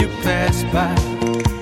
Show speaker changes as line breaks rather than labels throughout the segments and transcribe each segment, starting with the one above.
you pass by?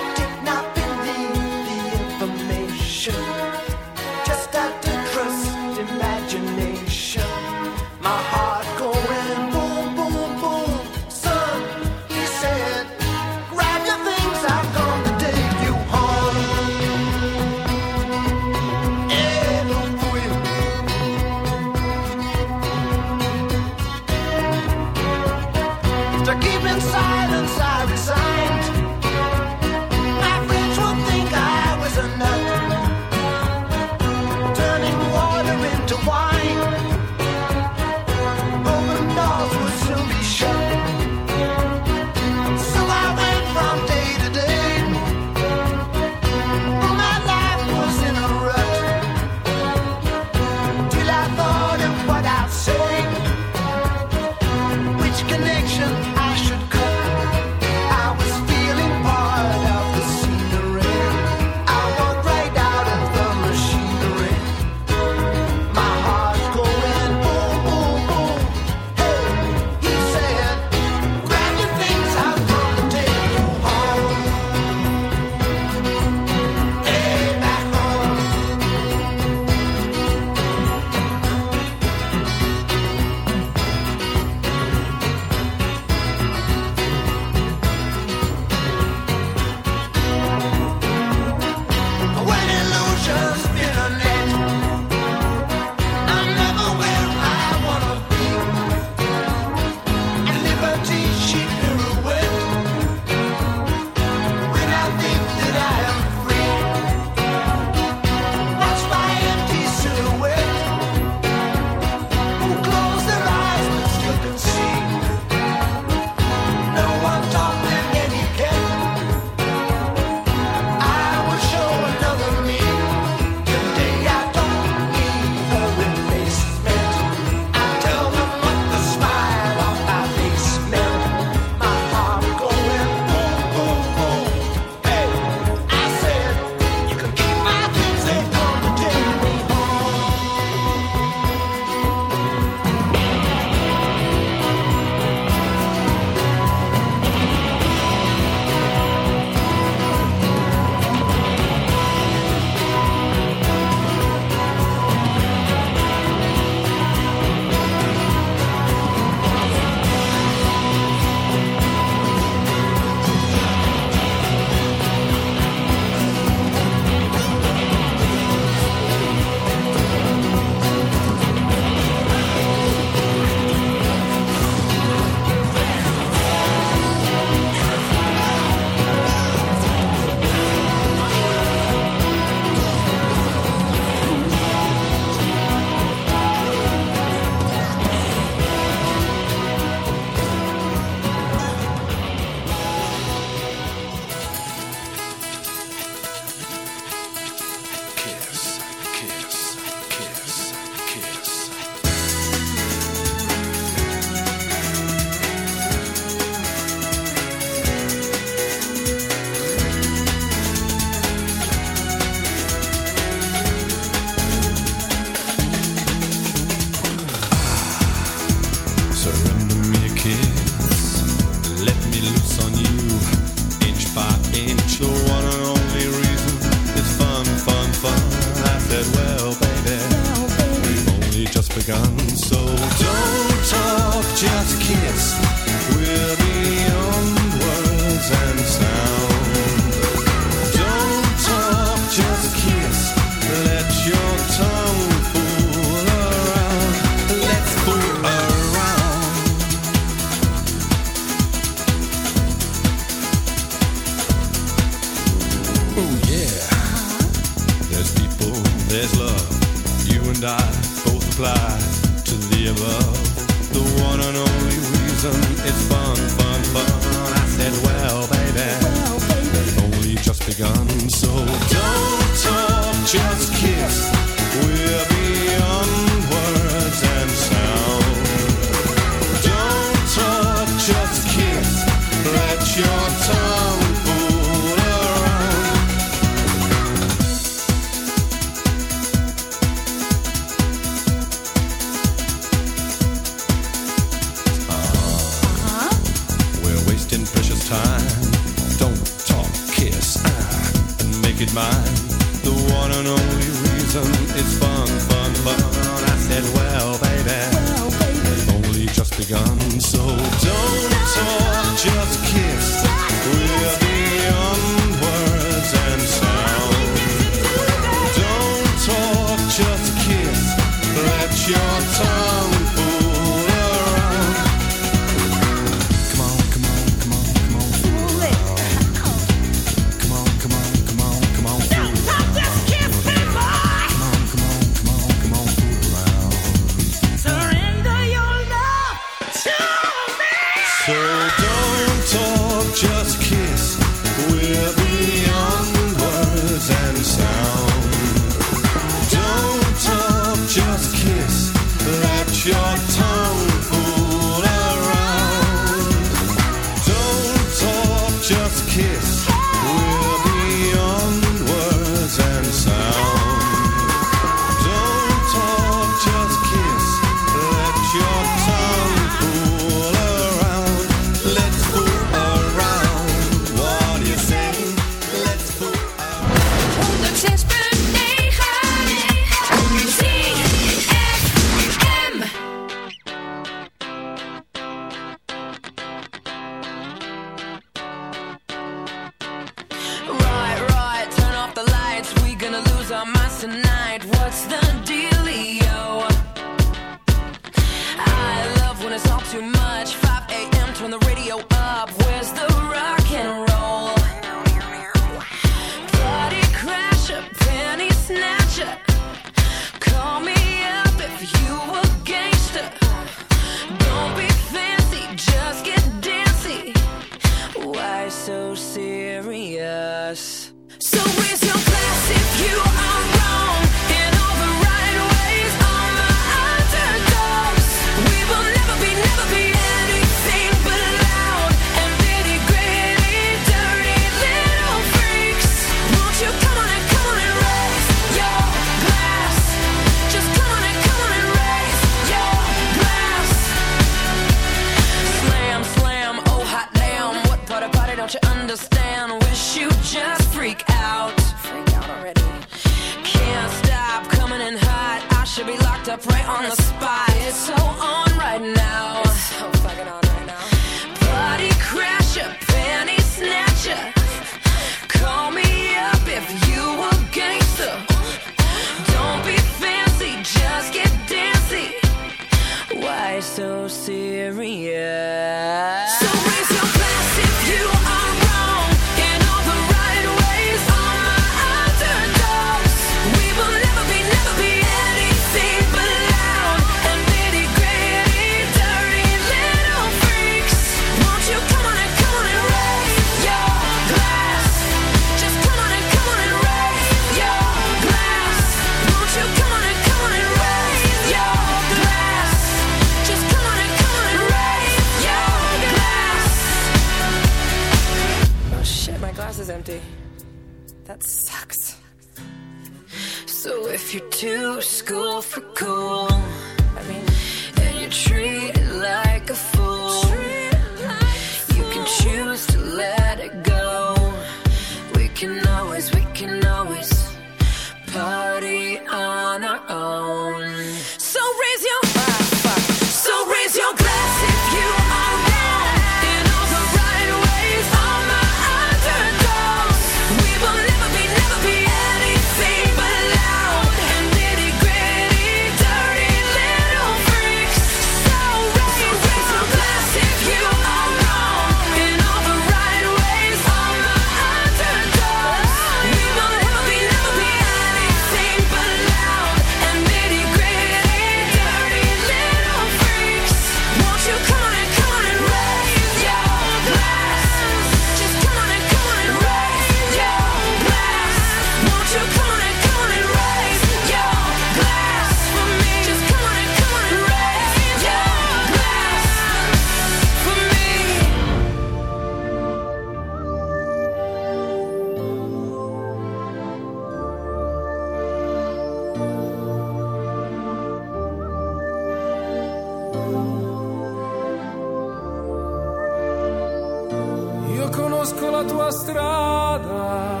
tua strada,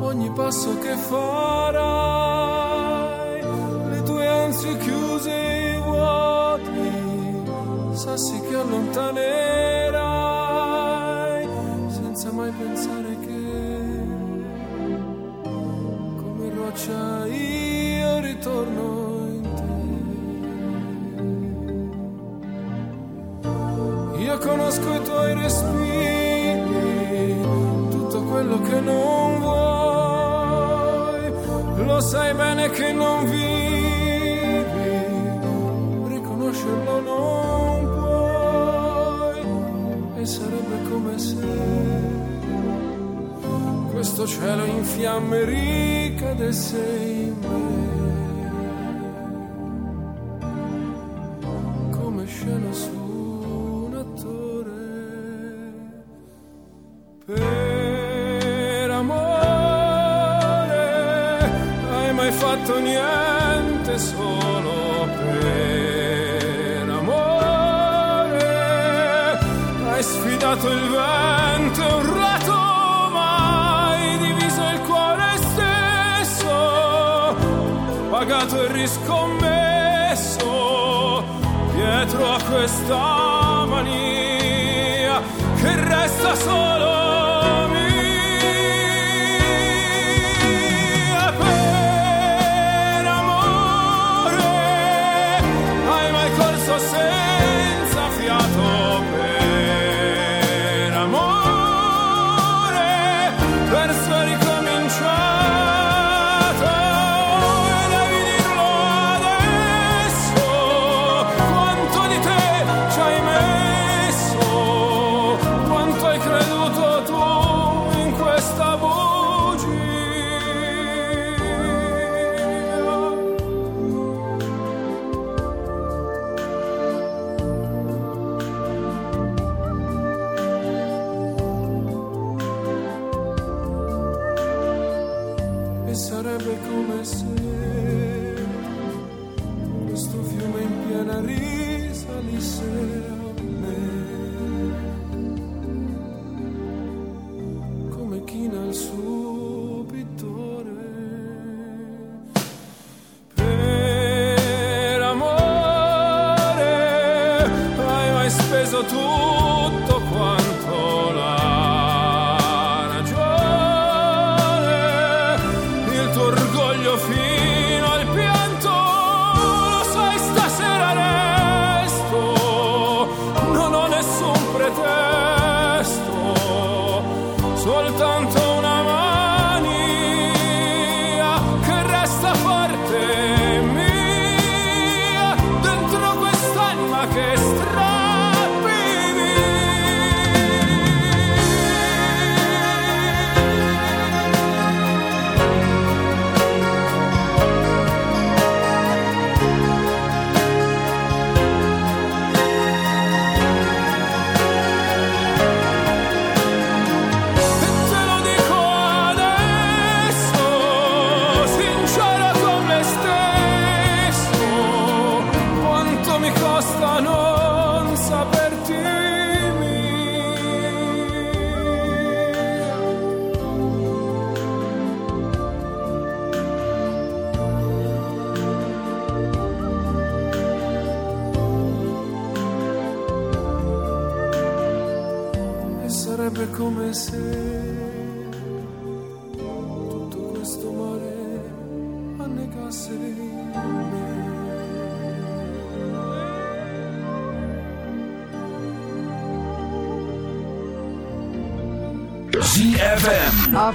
ogni passo che farà. sei come scena su un attore. Per amore hai mai fatto niente solo per amore? Hai sfidato il vento scommesso dietro a questa mania che resta solo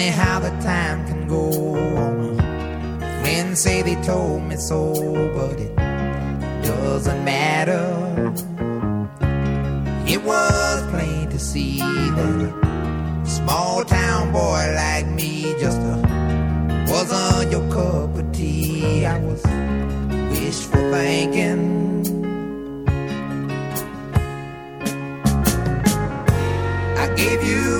Funny how the time can go on. Friends say they told me so, but it doesn't matter. It was plain to see that a small town boy like me just uh, wasn't your cup of tea. I was wishful thinking. I gave you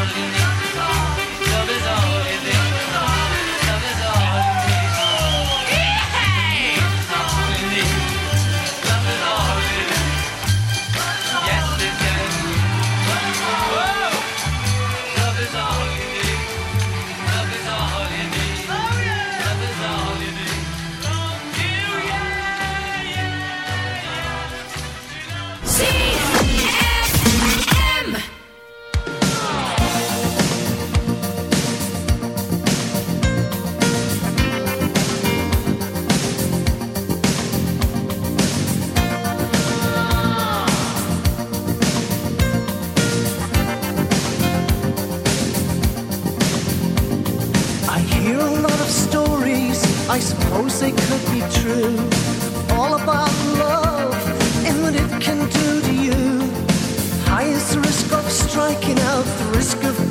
I suppose they could be true. All about love and what it can do to you. Highest risk of striking out, the risk of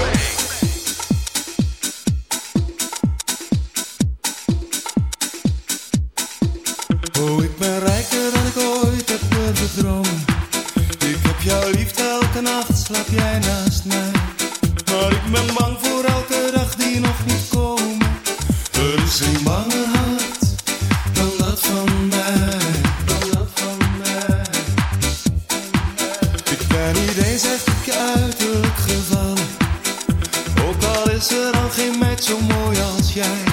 sunshine